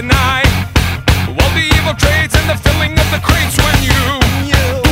deny all the evil trades and the filling of the crates when you. you.